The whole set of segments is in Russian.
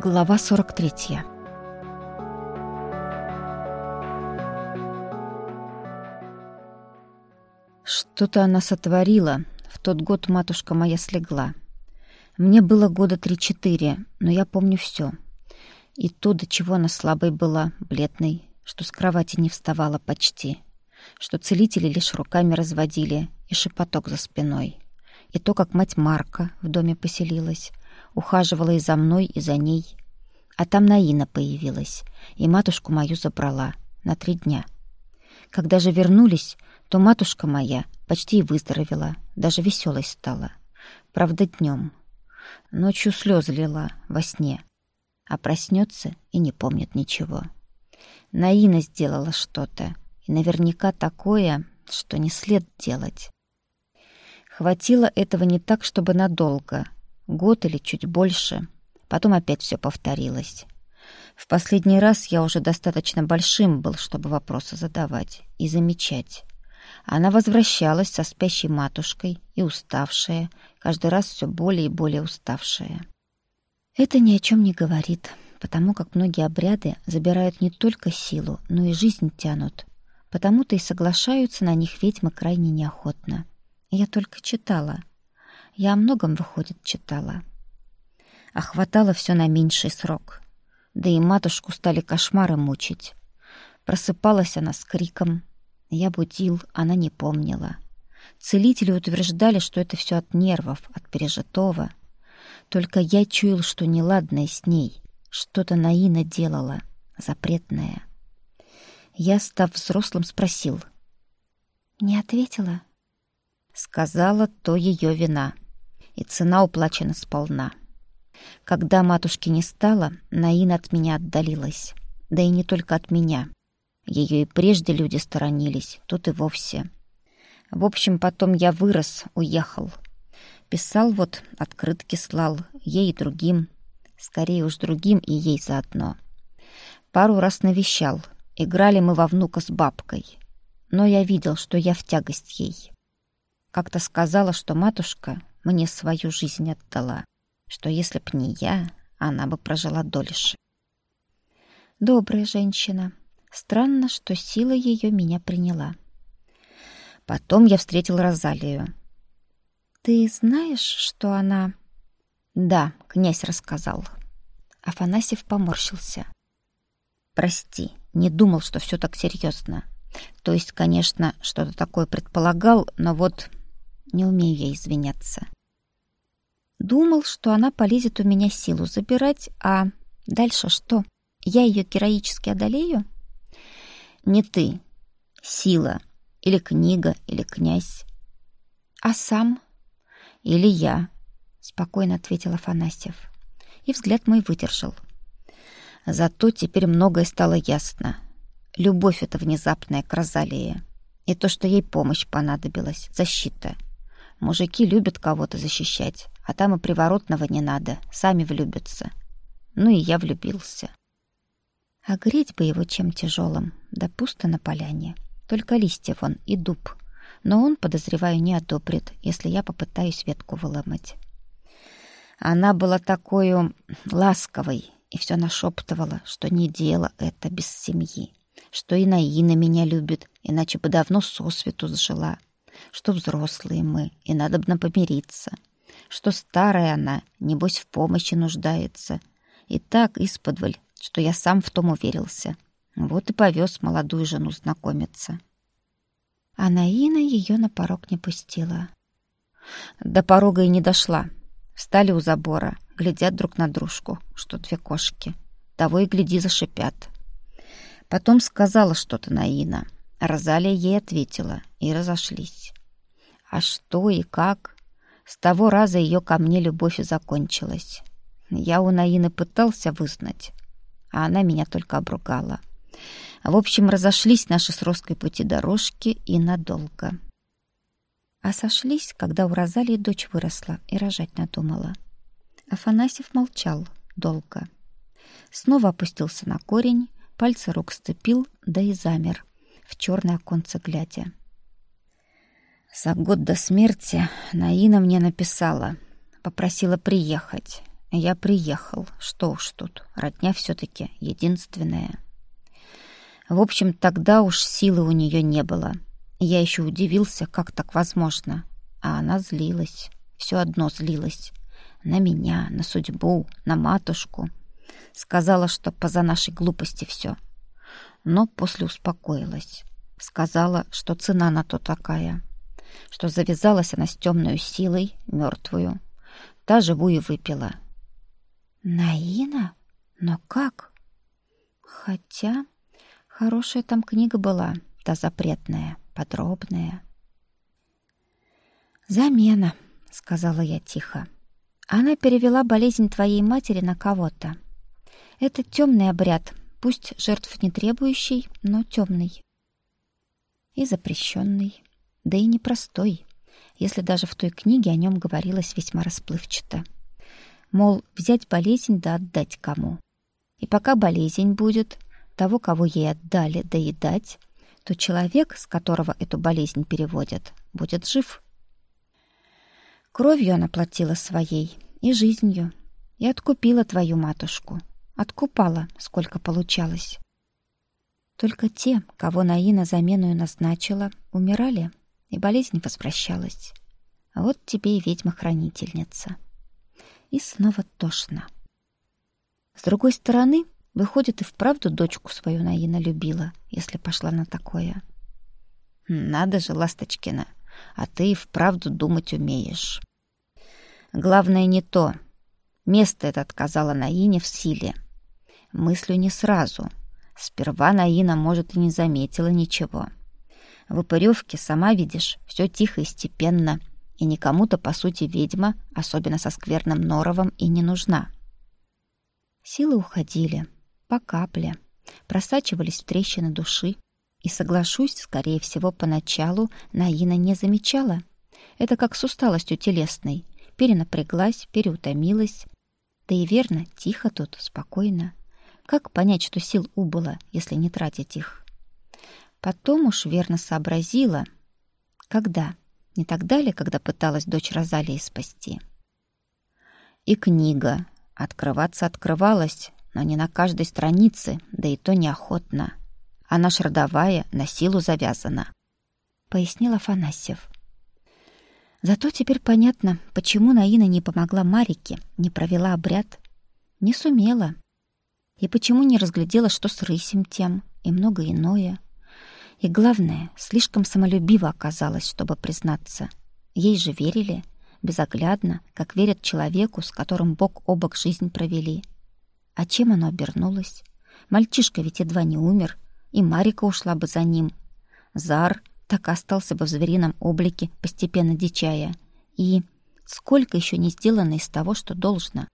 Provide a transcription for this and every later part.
Глава 43. Что-то она сотворила. В тот год матушка моя слегла. Мне было года три-четыре, но я помню все. И то, до чего она слабой была, бледной, что с кровати не вставала почти, что целители лишь руками разводили и шепоток за спиной. И то, как мать Марка в доме поселилась, ухаживала и за мной, и за ней. А там Наина появилась, и матушку мою забрала на три дня. Когда же вернулись, то матушка моя почти и выздоровела, даже веселой стала. Правда, днем. Ночью слезы лила во сне, а проснется и не помнит ничего. Наина сделала что-то, и наверняка такое, что не след делать. Хватило этого не так, чтобы надолго — Год или чуть больше. Потом опять все повторилось. В последний раз я уже достаточно большим был, чтобы вопросы задавать и замечать. Она возвращалась со спящей матушкой и уставшая, каждый раз все более и более уставшая. Это ни о чем не говорит, потому как многие обряды забирают не только силу, но и жизнь тянут. Потому-то и соглашаются на них ведьмы крайне неохотно. Я только читала, я о многом, выходит, читала. А хватало все на меньший срок. Да и матушку стали кошмары мучить. Просыпалась она с криком. Я будил, она не помнила. Целители утверждали, что это все от нервов, от пережитого. Только я чуял, что неладное с ней. Что-то Наина делала, запретное. Я, став взрослым, спросил. «Не ответила?» Сказала, то ее вина и цена уплачена сполна. Когда матушки не стало, Наина от меня отдалилась. Да и не только от меня. Ее и прежде люди сторонились, тут и вовсе. В общем, потом я вырос, уехал. Писал вот, открытки слал, ей и другим. Скорее уж другим и ей заодно. Пару раз навещал. Играли мы во внука с бабкой. Но я видел, что я в тягость ей. Как-то сказала, что матушка мне свою жизнь отдала, что если б не я, она бы прожила дольше. Добрая женщина. Странно, что сила ее меня приняла. Потом я встретил Розалию. Ты знаешь, что она... Да, князь рассказал. Афанасьев поморщился. Прости, не думал, что все так серьезно. То есть, конечно, что-то такое предполагал, но вот не умею я извиняться. Думал, что она полезет у меня силу забирать, а дальше что? Я ее героически одолею? Не ты. Сила. Или книга, или князь. А сам? Или я, спокойно ответил Афанасьев. И взгляд мой выдержал. Зато теперь многое стало ясно. Любовь эта внезапная к. И то, что ей помощь понадобилась, защита. Мужики любят кого-то защищать, а там и приворотного не надо, сами влюбятся. Ну и я влюбился. А греть бы его чем тяжелым, да пусто на поляне. Только листья вон и дуб. Но он, подозреваю, не одобрит, если я попытаюсь ветку выломать. Она была такой ласковой и все нашептывала, что не дело это без семьи, что и Наина меня любит, иначе бы давно сосвету сжила, что взрослые мы, и надо бы помириться — что старая она, небось, в помощи нуждается. И так исподволь, что я сам в том уверился. Вот и повез молодую жену знакомиться. А Наина ее на порог не пустила. До порога и не дошла. Встали у забора, глядят друг на дружку, что две кошки. Того и гляди зашипят. Потом сказала что-то Наина. Розалия ей ответила, и разошлись. А что и как, с того раза ее ко мне любовь и закончилась. Я у Наины пытался вызнать, а она меня только обругала. В общем, разошлись наши с Роской пути дорожки и надолго. А сошлись, когда у Розалии дочь выросла и рожать надумала. Афанасьев молчал долго. Снова опустился на корень, пальцы рук сцепил, да и замер, в черное оконце глядя. За год до смерти Наина мне написала, попросила приехать. Я приехал. Что уж тут, родня все-таки единственная. В общем, тогда уж силы у нее не было. Я еще удивился, как так возможно. А она злилась. Все одно злилась. На меня, на судьбу, на матушку. Сказала, что поза нашей глупости все. Но после успокоилась. Сказала, что цена на то такая. Что завязалась она с темной силой, мертвую. Та живую выпила. Наина? Но как? Хотя хорошая там книга была, та запретная, подробная. «Замена», — сказала я тихо. «Она перевела болезнь твоей матери на кого-то. Это темный обряд, пусть жертв не требующий, но темный. И запрещенный, да и непростой, если даже в той книге о нем говорилось весьма расплывчато. Мол, взять болезнь да отдать кому. И пока болезнь будет, того, кого ей отдали, доедать, то человек, с которого эту болезнь переводят, будет жив. Кровью она платила своей и жизнью, и откупила твою матушку. Откупала, сколько получалось. Только те, кого Наина заменую назначила, умирали, и болезнь возвращалась. А вот тебе и ведьма-хранительница. И снова тошно. С другой стороны, выходит, и вправду дочку свою Наина любила, если пошла на такое. Надо же, Ласточкина, а ты и вправду думать умеешь. Главное не то. Место это отказало Наине в силе. Мыслю не сразу. Сперва Наина, может, и не заметила ничего. В Упырёвке, сама видишь, все тихо и степенно — и никому-то, по сути, ведьма, особенно со скверным норовом, и не нужна. Силы уходили, по капле, просачивались в трещины души, и, соглашусь, скорее всего, поначалу Наина не замечала. Это как с усталостью телесной. Перенапряглась, переутомилась. Да и верно, тихо тут, спокойно. Как понять, что сил убыло, если не тратить их? Потом уж верно сообразила. Когда? Не так далее, когда пыталась дочь Розалии спасти. И книга. Открываться открывалась, но не на каждой странице, да и то неохотно. Она ж родовая, на силу завязана. Пояснил Афанасьев. Зато теперь понятно, почему Наина не помогла Марике, не провела обряд. Не сумела. И почему не разглядела, что с рысем тем, и многое иное. И главное, слишком самолюбиво оказалась, чтобы признаться. Ей же верили, безоглядно, как верят человеку, с которым бок о бок жизнь провели. А чем оно обернулось? Мальчишка ведь едва не умер, и Марика ушла бы за ним. Зар так остался бы в зверином облике, постепенно дичая. И сколько еще не сделано из того, что должно.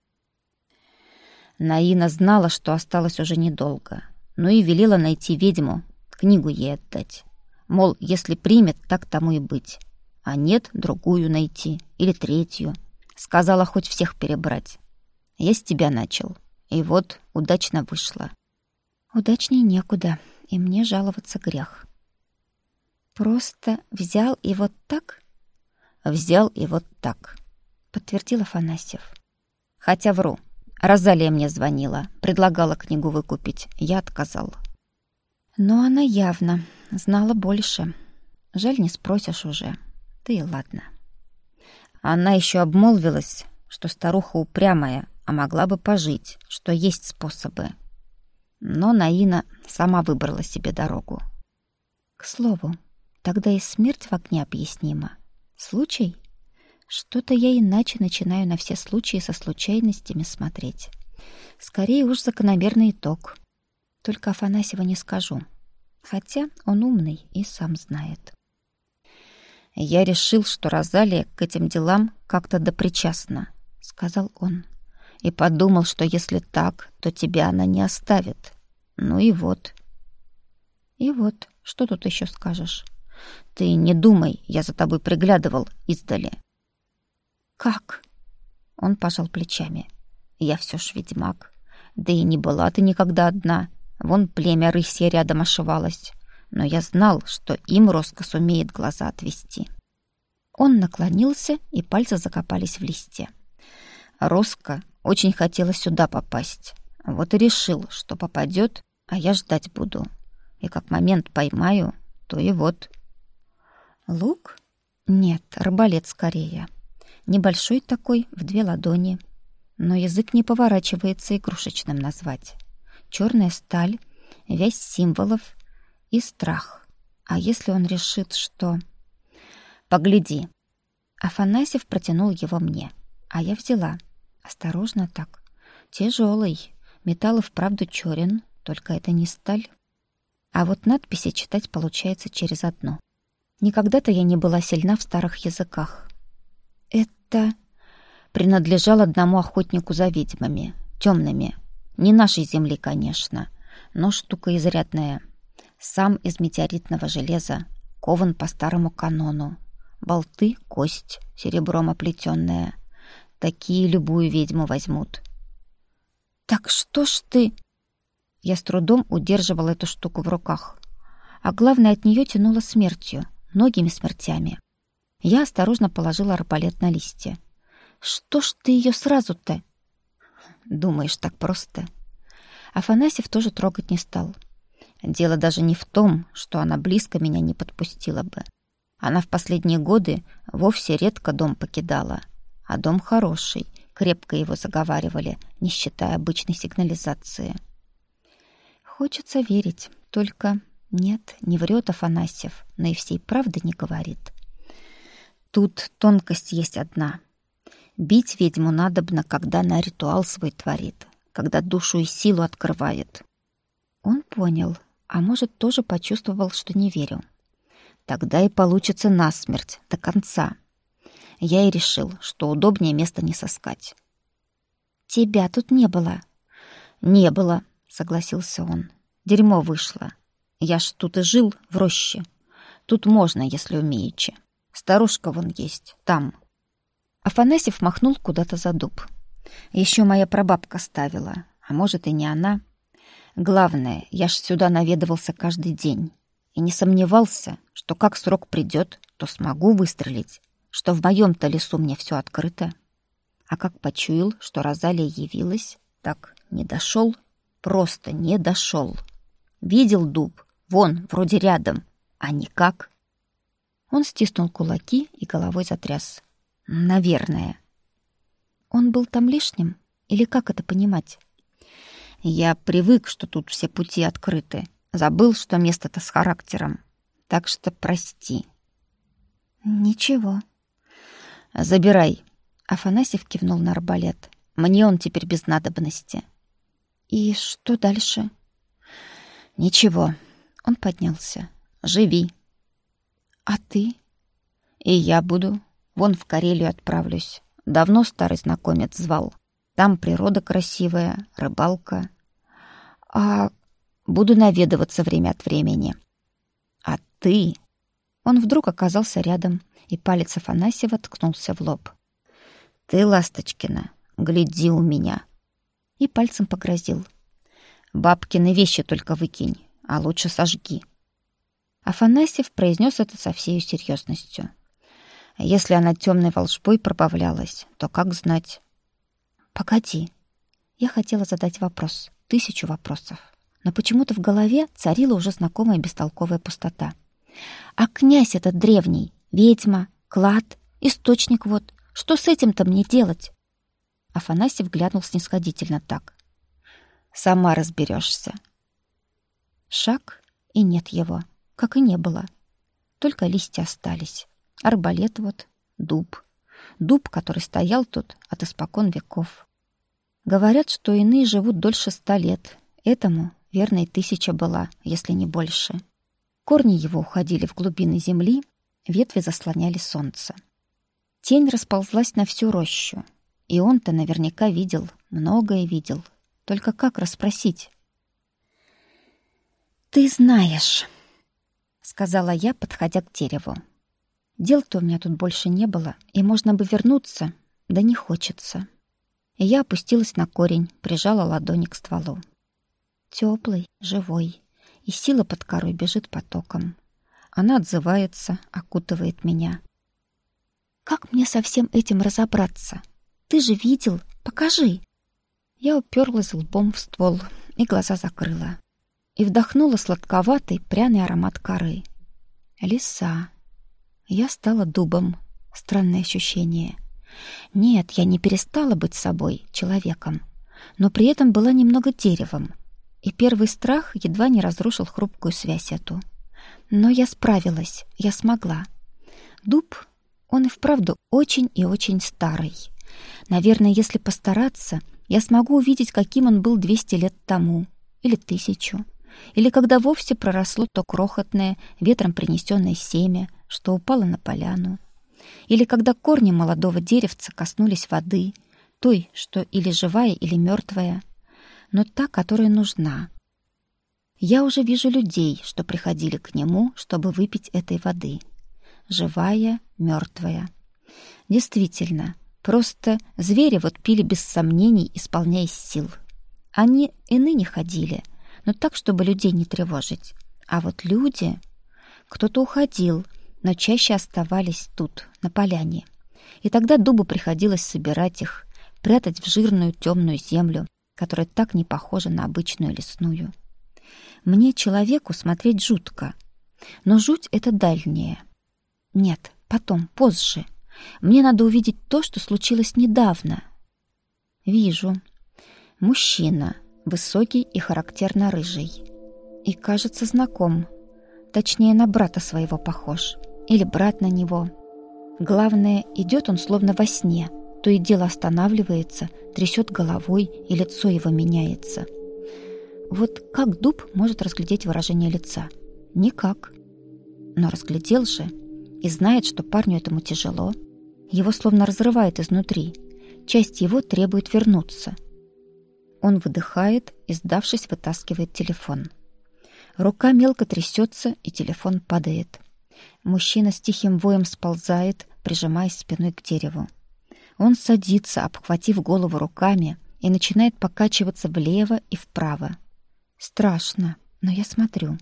Наина знала, что осталось уже недолго, но и велела найти ведьму, книгу ей отдать. Мол, если примет, так тому и быть. А нет, другую найти или третью. Сказала хоть всех перебрать. Я с тебя начал. И вот удачно вышло. Удачней некуда, и мне жаловаться грех. Просто взял и вот так? Взял и вот так, подтвердил Афанасьев. Хотя вру. Розалия мне звонила, предлагала книгу выкупить. Я отказал. Но она явно знала больше. Жаль, не спросишь уже. Да и ладно. Она еще обмолвилась, что старуха упрямая, а могла бы пожить, что есть способы. Но Наина сама выбрала себе дорогу. К слову, тогда и смерть в огне объяснима. Случай? Что-то я иначе начинаю на все случаи со случайностями смотреть. Скорее уж закономерный итог — только Афанасьева не скажу. Хотя он умный и сам знает. «Я решил, что Розалия к этим делам как-то допричастна», — сказал он. «И подумал, что если так, то тебя она не оставит. Ну и вот». «И вот, что тут еще скажешь?» «Ты не думай, я за тобой приглядывал издали». «Как?» Он пожал плечами. «Я все ж ведьмак. Да и не была ты никогда одна. Вон племя рысья рядом ошивалось. Но я знал, что им Роско сумеет глаза отвести. Он наклонился, и пальцы закопались в листья. Роско Очень хотелось сюда попасть. Вот и решил, что попадет, а я ждать буду. И как момент поймаю, то и вот. Лук? Нет, арбалет скорее. Небольшой такой, в две ладони. Но язык не поворачивается игрушечным назвать. Черная сталь, весь символов и страх. А если он решит, что... Погляди. Афанасьев протянул его мне, а я взяла. Осторожно так. Тяжелый. Металл и вправду черен, только это не сталь. А вот надписи читать получается через одно. Никогда-то я не была сильна в старых языках. Это принадлежал одному охотнику за ведьмами, темными. Не нашей земли, конечно, но штука изрядная. Сам из метеоритного железа, кован по старому канону. Болты — кость, серебром оплетенная. Такие любую ведьму возьмут. «Так что ж ты...» Я с трудом удерживала эту штуку в руках. А главное, от нее тянуло смертью, многими смертями. Я осторожно положила арбалет на листья. «Что ж ты ее сразу-то?» «Думаешь, так просто?» Афанасьев тоже трогать не стал. Дело даже не в том, что она близко меня не подпустила бы. Она в последние годы вовсе редко дом покидала. А дом хороший, крепко его заговаривали, не считая обычной сигнализации. Хочется верить, только нет, не врет Афанасьев, но и всей правды не говорит. Тут тонкость есть одна. Бить ведьму надобно, когда она ритуал свой творит, когда душу и силу открывает. Он понял, а может, тоже почувствовал, что не верю. Тогда и получится насмерть, до конца. Я и решил, что удобнее место не сыскать. «Тебя тут не было». «Не было», согласился он. Дерьмо вышло. Я ж тут и жил, в роще. Тут можно, если умеючи. Старушка вон есть, там. Афанасьев махнул куда-то за дуб. Еще моя прабабка ставила, а может и не она. Главное, я ж сюда наведывался каждый день и не сомневался, что как срок придет, то смогу выстрелить, что в моем-то лесу мне все открыто. А как почуял, что Розалия явилась, так не дошел Просто не дошел. Видел дуб, вон, вроде рядом, а никак. Он стиснул кулаки и головой затряс. Наверное. Он был там лишним? Или как это понимать? Я привык, что тут все пути открыты. Забыл, что место-то с характером. Так что прости. Ничего. Забирай. Афанасьев кивнул на арбалет. Мне он теперь без надобности. И что дальше? Ничего. Он поднялся. Живи. А ты? И я буду. Вон в Карелию отправлюсь. Давно старый знакомец звал. Там природа красивая, рыбалка. А буду наведываться время от времени. А ты? Он вдруг оказался рядом, и палец Афанасьева ткнулся в лоб. Ты, Ласточкина, гляди у меня и пальцем погрозил. «Бабкины вещи только выкинь, а лучше сожги». Афанасьев произнес это со всей серьезностью. Если она темной волшбой пробавлялась, то как знать? «Погоди». Я хотела задать вопрос, тысячу вопросов. Но почему-то в голове царила уже знакомая бестолковая пустота. «А князь этот древний, ведьма, клад, источник вот, что с этим-то мне делать?» Афанасьев глянул снисходительно так. «Сама разберешься. Шаг, и нет его, как и не было. Только листья остались. Арбалет вот, дуб. Дуб, который стоял тут от испокон веков. Говорят, что иные живут дольше ста лет. Этому, верно, и тысяча была, если не больше. Корни его уходили в глубины земли, ветви заслоняли солнце. Тень расползлась на всю рощу, и он-то наверняка видел, многое видел. Только как расспросить? «Ты знаешь», — сказала я, подходя к дереву. Дел-то у меня тут больше не было, и можно бы вернуться, да не хочется. Я опустилась на корень, прижала ладони к стволу. Теплый, живой, и сила под корой бежит потоком. Она отзывается, окутывает меня. Как мне со всем этим разобраться? Ты же видел. Покажи. Я уперлась лбом в ствол и глаза закрыла. И вдохнула сладковатый пряный аромат коры. Лиса. Я стала дубом. Странное ощущение. Нет, я не перестала быть собой, человеком, но при этом была немного деревом. И первый страх едва не разрушил хрупкую связь эту. Но я справилась, я смогла. Дуб, он и вправду очень и очень старый. Наверное, если постараться, я смогу увидеть, каким он был 200 лет тому, или тысячу, или когда вовсе проросло то крохотное, ветром принесенное семя, что упало на поляну, или когда корни молодого деревца коснулись воды, той, что или живая, или мертвая, но та, которая нужна. Я уже вижу людей, что приходили к нему, чтобы выпить этой воды. Живая, мертвая. Действительно, просто звери вот пили без сомнений, исполняясь сил. Они и ныне ходили, но так, чтобы людей не тревожить. А вот люди... Кто-то уходил, но чаще оставались тут, на поляне. И тогда дубу приходилось собирать их, прятать в жирную темную землю, которая так не похожа на обычную лесную. Мне, человеку, смотреть жутко. Но жуть — это дальнее. Нет, потом, позже. Мне надо увидеть то, что случилось недавно. Вижу. Мужчина, высокий и характерно рыжий. И, кажется, знаком. Точнее, на брата своего похож или брат на него. Главное, идет он словно во сне, то и дело останавливается, трясет головой, и лицо его меняется. Вот как дуб может разглядеть выражение лица? Никак. Но разглядел же и знает, что парню этому тяжело. Его словно разрывает изнутри. Часть его требует вернуться. Он выдыхает и, сдавшись, вытаскивает телефон. Рука мелко трясется, и телефон падает. Мужчина с тихим воем сползает, прижимаясь спиной к дереву. Он садится, обхватив голову руками, и начинает покачиваться влево и вправо. Страшно, но я смотрю.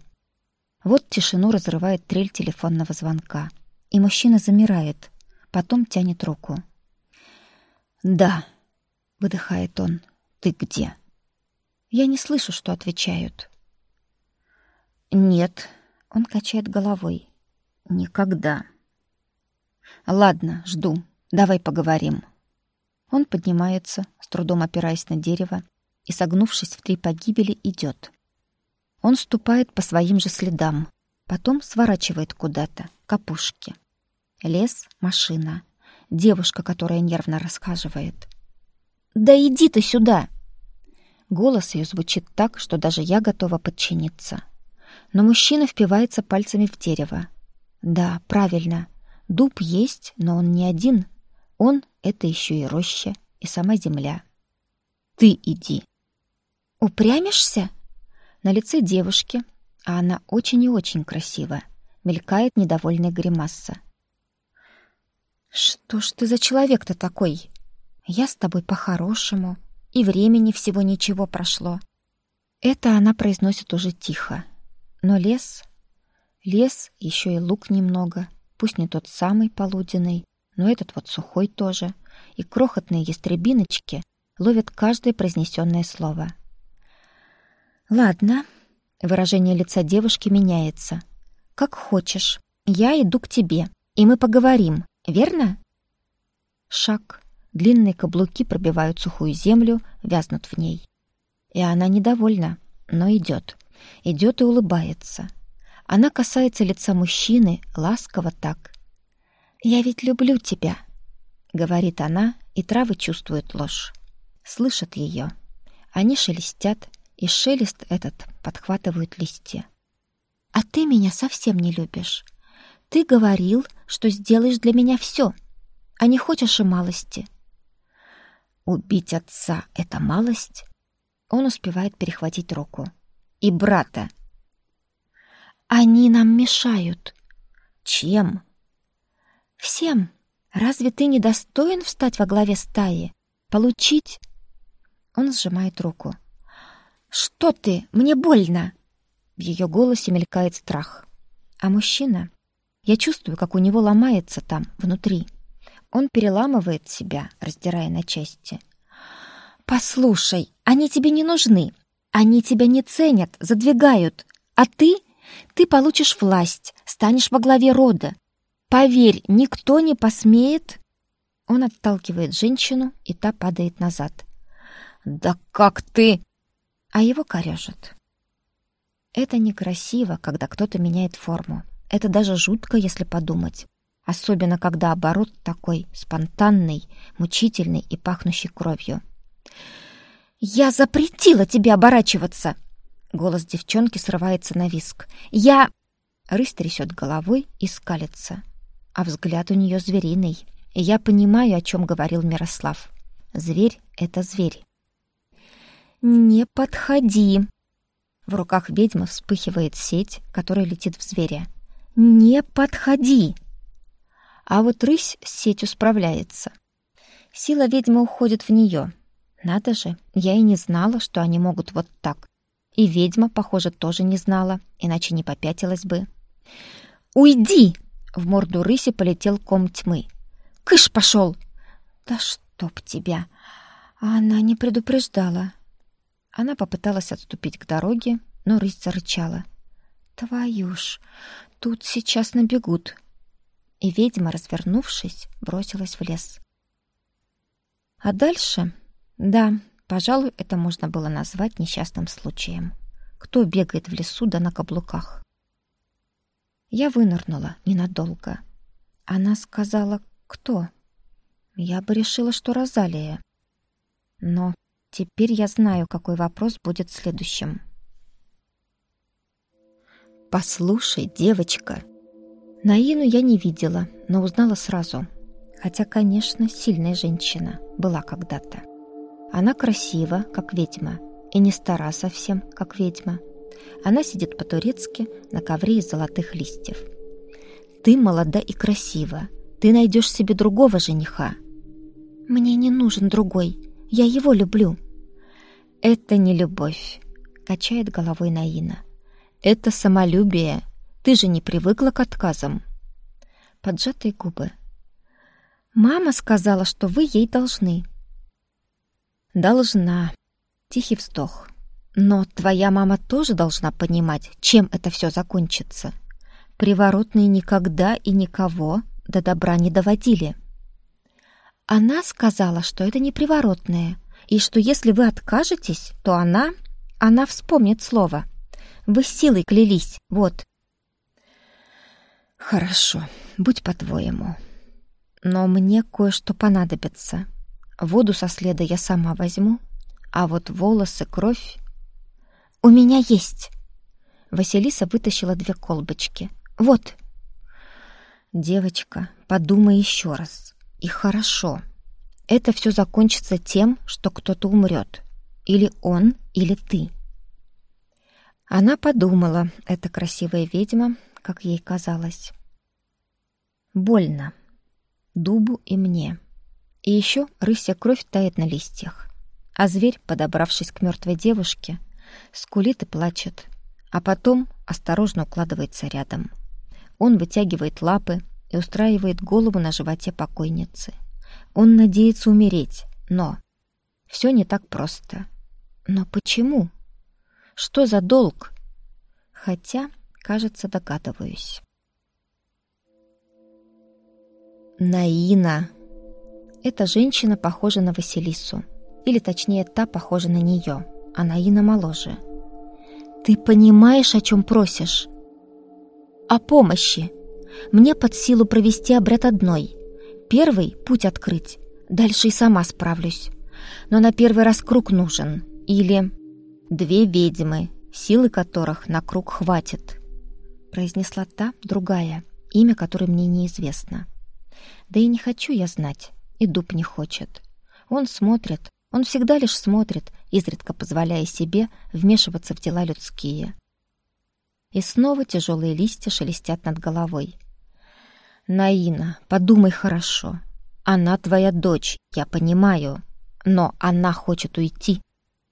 Вот тишину разрывает трель телефонного звонка, и мужчина замирает, потом тянет руку. «Да», — выдыхает он, — «ты где?» Я не слышу, что отвечают. «Нет», — он качает головой. Никогда. Ладно, жду. Давай поговорим. Он поднимается, с трудом опираясь на дерево, и, согнувшись в три погибели, идет. Он ступает по своим же следам, потом сворачивает куда-то, к опушке. Лес, машина, девушка, которая нервно рассказывает. «Да иди ты сюда!» Голос ее звучит так, что даже я готова подчиниться. Но мужчина впивается пальцами в дерево, да, правильно. Дуб есть, но он не один. Он — это еще и роща, и сама земля. Ты иди. Упрямишься? На лице девушки, а она очень и очень красива, мелькает недовольная гримаса. Что ж ты за человек-то такой? Я с тобой по-хорошему, и времени всего ничего прошло. Это она произносит уже тихо. Но лес Лес, еще и лук немного, пусть не тот самый полуденный, но этот вот сухой тоже, и крохотные ястребиночки ловят каждое произнесенное слово. «Ладно», — выражение лица девушки меняется. «Как хочешь. Я иду к тебе, и мы поговорим, верно?» Шаг. Длинные каблуки пробивают сухую землю, вязнут в ней. И она недовольна, но идет. Идет и улыбается. Она касается лица мужчины ласково так. «Я ведь люблю тебя», — говорит она, и травы чувствуют ложь. Слышат ее. Они шелестят, и шелест этот подхватывают листья. «А ты меня совсем не любишь. Ты говорил, что сделаешь для меня все, а не хочешь и малости». «Убить отца — это малость?» Он успевает перехватить руку. «И брата они нам мешают. Чем? Всем. Разве ты не достоин встать во главе стаи? Получить? Он сжимает руку. Что ты? Мне больно. В ее голосе мелькает страх. А мужчина? Я чувствую, как у него ломается там, внутри. Он переламывает себя, раздирая на части. «Послушай, они тебе не нужны. Они тебя не ценят, задвигают. А ты? Ты получишь власть, станешь во главе рода. Поверь, никто не посмеет...» Он отталкивает женщину, и та падает назад. «Да как ты...» А его корежит. Это некрасиво, когда кто-то меняет форму. Это даже жутко, если подумать. Особенно, когда оборот такой спонтанный, мучительный и пахнущий кровью. «Я запретила тебе оборачиваться!» Голос девчонки срывается на виск. «Я...» Рысь трясет головой и скалится. А взгляд у нее звериный. И я понимаю, о чем говорил Мирослав. Зверь — это зверь. «Не подходи!» В руках ведьмы вспыхивает сеть, которая летит в зверя. «Не подходи!» А вот рысь с сетью справляется. Сила ведьмы уходит в нее, надо же, я и не знала, что они могут вот так. И ведьма, похоже, тоже не знала, иначе не попятилась бы. «Уйди!» — в морду рыси полетел ком тьмы. «Кыш пошел!» «Да чтоб тебя!» Она не предупреждала. Она попыталась отступить к дороге, но рысь зарычала. «Твою ж! Тут сейчас набегут!» И ведьма, развернувшись, бросилась в лес. А дальше да, пожалуй, это можно было назвать несчастным случаем. Кто бегает в лесу да на каблуках? Я вынырнула ненадолго. Она сказала «Кто?». Я бы решила, что Розалия. Но теперь я знаю, какой вопрос будет следующим. «Послушай, девочка!» Наину я не видела, но узнала сразу. Хотя, конечно, сильная женщина была когда-то. Она красива, как ведьма, и не стара совсем, как ведьма. Она сидит по-турецки на ковре из золотых листьев. Ты молода и красива. Ты найдешь себе другого жениха. Мне не нужен другой. Я его люблю. Это не любовь, качает головой Наина. Это самолюбие. Ты же не привыкла к отказам. Поджатые губы. Мама сказала, что вы ей должны. Должна. Тихий вздох. Но твоя мама тоже должна понимать, чем это все закончится. Приворотные никогда и никого до добра не доводили. Она сказала, что это не приворотное, и что если вы откажетесь, то она... Она вспомнит слово. Вы силой клялись, вот. Хорошо, будь по-твоему. Но мне кое-что понадобится. Воду со следа я сама возьму, а вот волосы, кровь... У меня есть. Василиса вытащила две колбочки. Вот. Девочка, подумай еще раз. И хорошо. Это все закончится тем, что кто-то умрет. Или он, или ты. Она подумала, эта красивая ведьма, как ей казалось. Больно. Дубу и мне. И еще рысья кровь тает на листьях. А зверь, подобравшись к мертвой девушке, скулит и плачет, а потом осторожно укладывается рядом. Он вытягивает лапы и устраивает голову на животе покойницы. Он надеется умереть, но все не так просто. Но почему? Что за долг? Хотя, кажется, догадываюсь. Наина эта женщина похожа на Василису. Или точнее, та похожа на нее. А Наина моложе. «Ты понимаешь, о чем просишь?» «О помощи. Мне под силу провести обряд одной. Первый — путь открыть. Дальше и сама справлюсь. Но на первый раз круг нужен. Или две ведьмы, силы которых на круг хватит», — произнесла та, другая, имя которой мне неизвестно. «Да и не хочу я знать» и дуб не хочет. Он смотрит, он всегда лишь смотрит, изредка позволяя себе вмешиваться в дела людские. И снова тяжелые листья шелестят над головой. «Наина, подумай хорошо. Она твоя дочь, я понимаю, но она хочет уйти,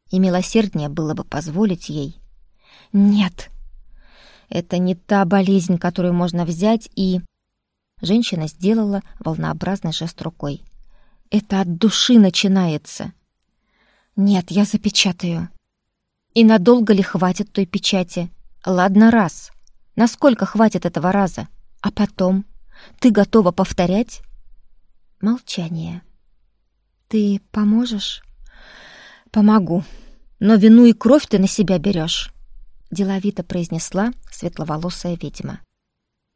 и милосерднее было бы позволить ей». «Нет!» «Это не та болезнь, которую можно взять и...» Женщина сделала волнообразный жест рукой. Это от души начинается. Нет, я запечатаю. И надолго ли хватит той печати? Ладно, раз. Насколько хватит этого раза? А потом? Ты готова повторять? Молчание. Ты поможешь? Помогу. Но вину и кровь ты на себя берешь, деловито произнесла светловолосая ведьма.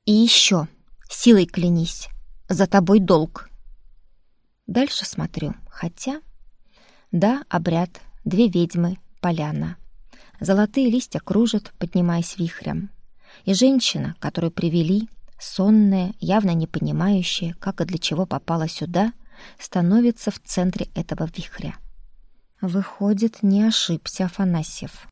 И еще, силой клянись, за тобой долг. Дальше смотрю, хотя... Да, обряд, две ведьмы, поляна. Золотые листья кружат, поднимаясь вихрем. И женщина, которую привели, сонная, явно не понимающая, как и для чего попала сюда, становится в центре этого вихря. Выходит, не ошибся Афанасьев.